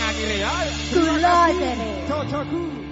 ngakhiri ya. Dulo dene. Cocokku.